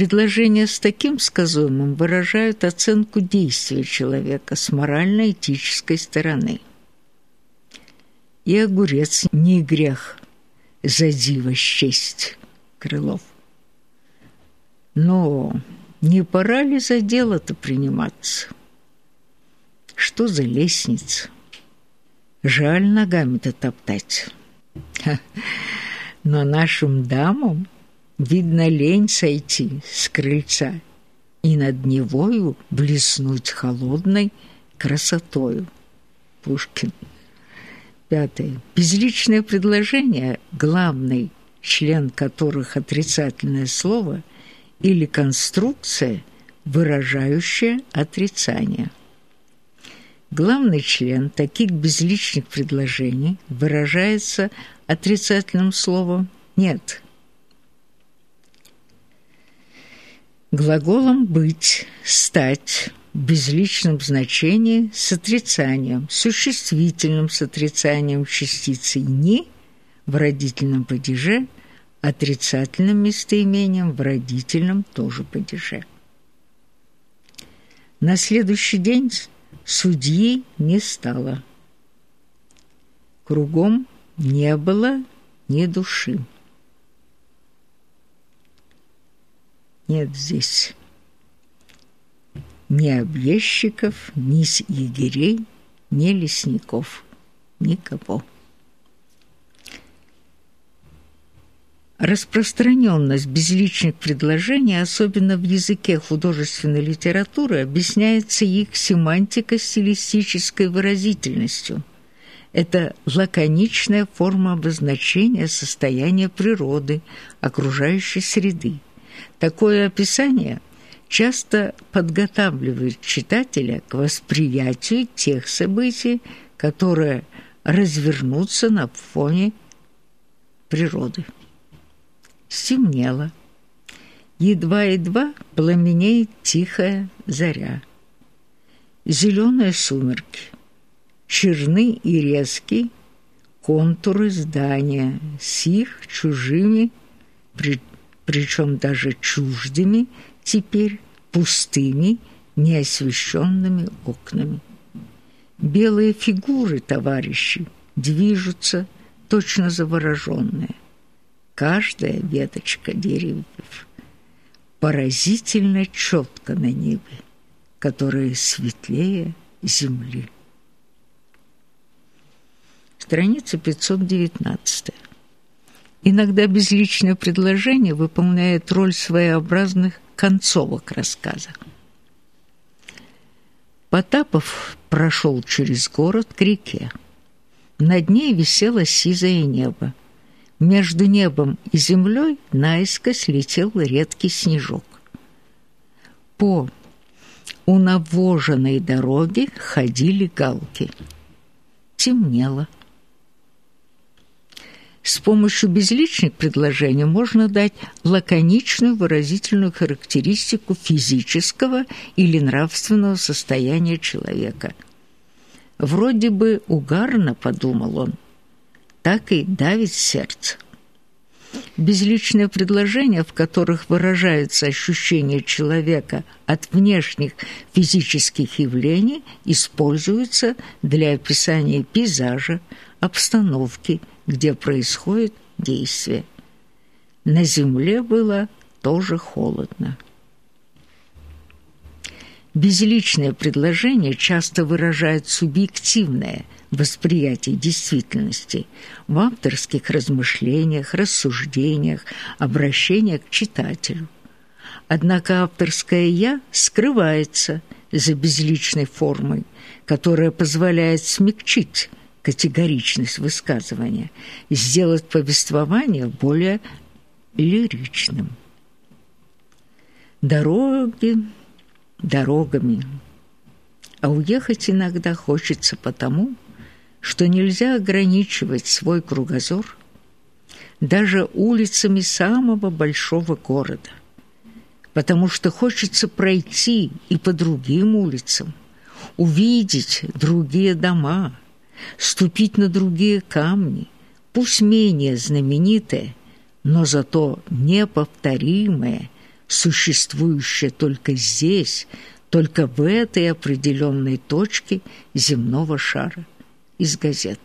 Предложения с таким сказуемым выражают оценку действия человека с морально-этической стороны. И огурец не грех, за диво счесть, Крылов. Но не пора ли за дело-то приниматься? Что за лестница? Жаль ногами-то топтать. Но нашим дамам, видно, лень сойти с крыльца и над Невою блеснуть холодной красотою. Пушкин. Пятое. Безличное предложение, главный член которых отрицательное слово или конструкция, выражающая отрицание. Главный член таких безличных предложений выражается отрицательным словом «нет». Глаголом «быть», «стать» в безличном значении с отрицанием, существительным с отрицанием частицы «не» в родительном падеже, отрицательным местоимением в родительном тоже падеже. На следующий день судьи не стало. Кругом не было ни души. Нет здесь ни объездчиков, ни егерей, ни лесников, никого. Распространенность безличных предложений, особенно в языке художественной литературы, объясняется их семантико-стилистической выразительностью. Это лаконичная форма обозначения состояния природы, окружающей среды. Такое описание часто подготавливает читателя к восприятию тех событий, которые развернутся на фоне природы стемнело. Едва-едва пламенеет тихая заря. Зелёные сумерки, черны и резкие контуры здания с их чужими, при, причем даже чуждыми, теперь пустыми, неосвещенными окнами. Белые фигуры товарищей движутся, точно завороженные каждая веточка деревьев поразительно четко на небе, которое светлее земли. Страница 519. Иногда безличное предложение выполняет роль своеобразных концовок рассказа. Потапов прошел через город к реке. Над ней висело сизое небо, между небом и землей наискось летел редкий снежок. По унавоженной дороге ходили галки. Темнело. С помощью безличных предложений можно дать лаконичную выразительную характеристику физического или нравственного состояния человека. Вроде бы угарно, подумал он, так и давит сердце. Безличные предложения, в которых выражается ощущение человека от внешних физических явлений, используются для описания пейзажа, обстановки, где происходит действие. На земле было тоже холодно. Безличное предложение часто выражает субъективное – восприятии действительности, в авторских размышлениях, рассуждениях, обращениях к читателю. Однако авторское «я» скрывается за безличной формой, которая позволяет смягчить категоричность высказывания, сделать повествование более лиричным. Дороги дорогами, а уехать иногда хочется потому, что нельзя ограничивать свой кругозор даже улицами самого большого города, потому что хочется пройти и по другим улицам, увидеть другие дома, ступить на другие камни, пусть менее знаменитые, но зато неповторимые, существующее только здесь, только в этой определенной точке земного шара из газет.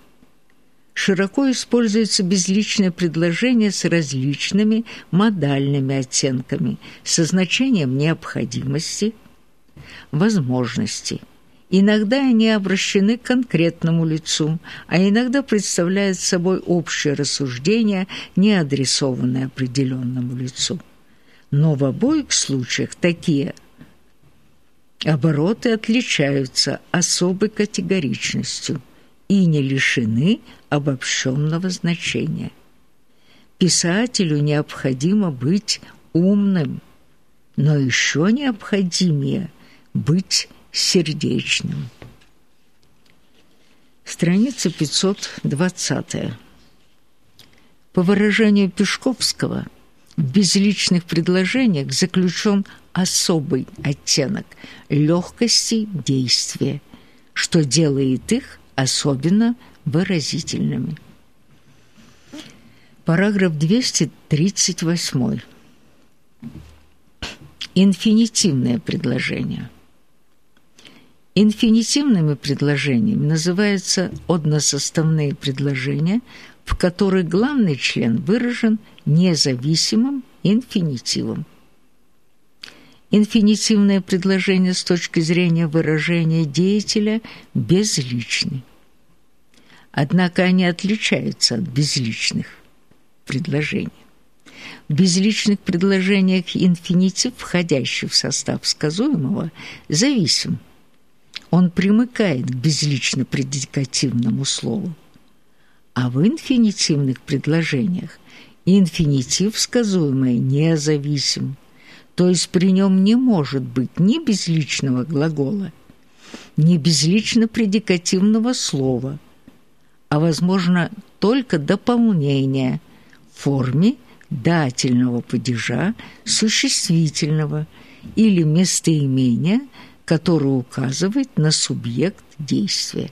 Широко используется безличное предложение с различными модальными оттенками, со значением необходимости, возможности. Иногда они обращены к конкретному лицу, а иногда представляют собой общее рассуждение, не адресованное определенному лицу. Но в обоих случаях такие обороты отличаются особой категоричностью и не лишены обобщенного значения. Писателю необходимо быть умным, но еще необходимее быть сердечным. Страница 520. По выражению Пешковского, в безличных предложениях заключен особый оттенок легкости действия, что делает их особенно выразительными. Параграф 238. Инфинитивное предложение. Инфинитивными предложениями называются односоставные предложения, в которых главный член выражен независимым инфинитивом. Инфинитивное предложение с точки зрения выражения деятеля безличны. Однако они отличаются от безличных предложений. В безличных предложениях инфинитив, входящий в состав сказуемого, зависим – он примыкает к безлично-предикативному слову. А в инфинитивных предложениях инфинитив сказуемое независим, то есть при нем не может быть ни безличного глагола, ни безлично-предикативного слова, а, возможно, только дополнение в форме дательного падежа существительного или местоимения – который указывает на субъект действия.